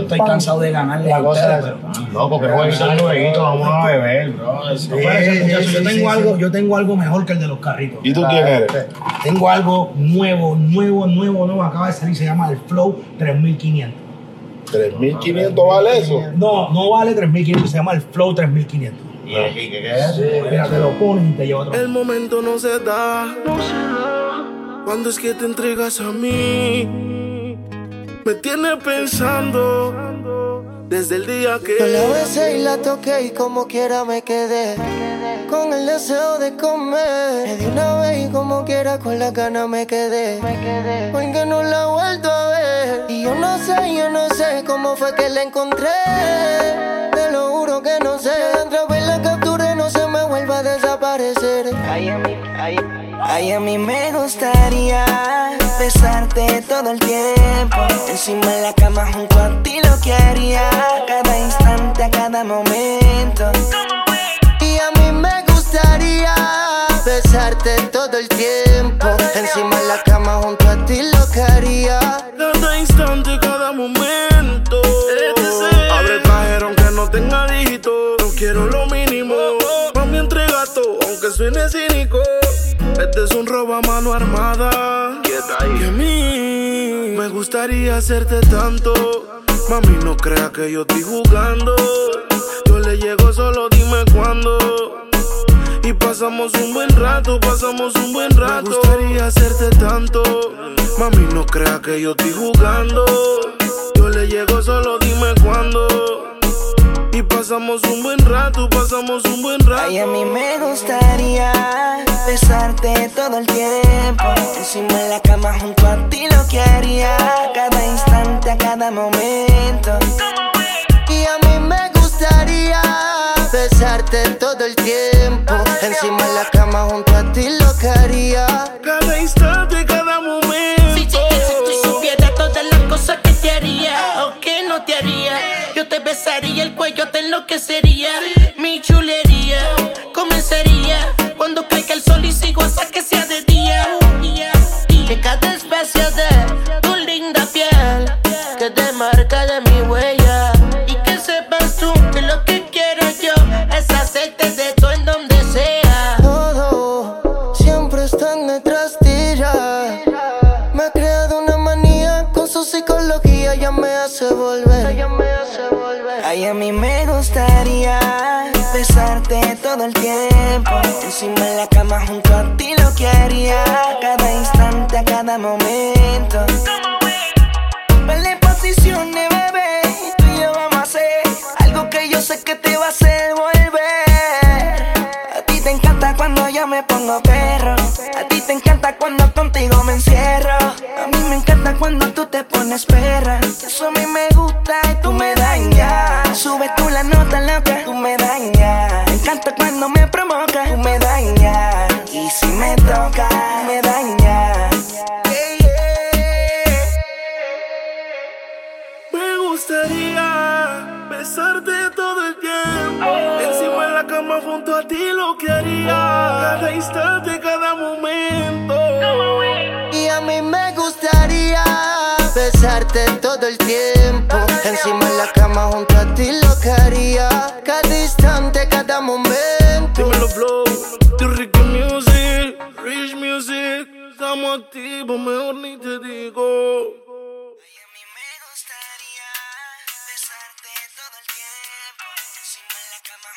estoy cansado de ganarle La cosa pero- No, porque jueguito es jueguito, vamos a beber, bro. Yo tengo algo, yo tengo algo mejor que el de los carritos. ¿Y tú quién eres? Tengo algo nuevo, nuevo, nuevo, nuevo, acaba de salir, se llama el Flow 3500. 3.500 vale eso. No, no vale 3500, se llama el Flow 3500. ¿Y qué qué es? Mira, te lo pones y te lleva otro. El momento no se da. Cuando es que te entregas a mí, me tiene pensando desde el día Yo que. la besé y la toqué y como quiera me quedé Con el deseo de comer. Me di una vez y como quiera con la gana me quedé. Porque no la he vuelto a ver. Y yo no sé, yo no sé cómo fue que la encontré. Te lo juro que no sé. Otra vez la capturé, no se me vuelva a desaparecer. Ay, a mí, ay, ay, a mí me gustaría besarte todo el tiempo Encima de la cama junto a ti lo que haría Cada instante, a cada momento Y a mí me gustaría besarte todo el tiempo Encima de la cama junto a ti lo que haría Cada instante, cada momento. Abre el cajero aunque no tenga dígito. No quiero lo mínimo. Mami, entrega todo, aunque suene cínico. Este es un robo a mano armada. Y a mí me gustaría hacerte tanto. Mami, no crea que yo estoy jugando. Yo le llego, solo dime cuándo. Y pasamos un buen rato, pasamos un buen rato. Me gustaría hacerte tanto. Mami, no crea que yo estoy jugando. Yo le llego, solo dime cuándo. Y pasamos un buen rato, pasamos un buen rato. Ay, a mí me gustaría besarte todo el tiempo. Encima de la cama junto a ti lo que haría. Cada instante, a cada momento. Y a mí me gustaría besarte todo el tiempo. Encima de la cama junto a ti lo que haría. Cada instante, cada momento. Cuello, te enloquecería. Mi chulería comenzaría cuando caiga el sol y sigo hasta que sea de día. Que cada espacio de tu linda piel quede marca de mi huella. Y que sepas tú que lo que quiero yo es hacerte de todo en donde sea. Todo siempre están detrás de ella. Me ha creado una manía con su psicología, ya me hace volver. Ay, a mí me gustaría besarte todo el tiempo. Encima de la cama junto a ti lo que haría. Cada instante, a cada momento. Vale posiciones, bebé. Y tú y yo vamos a hacer algo que yo sé que te va a hacer volver. A ti te encanta cuando yo me pongo perro. A ti te encanta cuando contigo me encierro. A mí me encanta cuando tú te pones perra. Eso a mí me gusta y tú me dañas. Sube tú la nota loca, tú me dañas. Me encanta cuando me provoca, tú me dañas. Y si me toca, me dañas. Yeah, yeah. Me gustaría besarte todo el tiempo. Encima de la cama junto a ti lo que haría. Cada instante, cada momento. Y a mí me gustaría besarte todo el tiempo. Encima de la cama junto a ti lo que haría. Cada instante, cada momento. Dímelo, flow. The Ricky Music, Rich Music. Estamos activos, mejor ni te digo. A mí me gustaría besarte todo el tiempo. Encima de la cama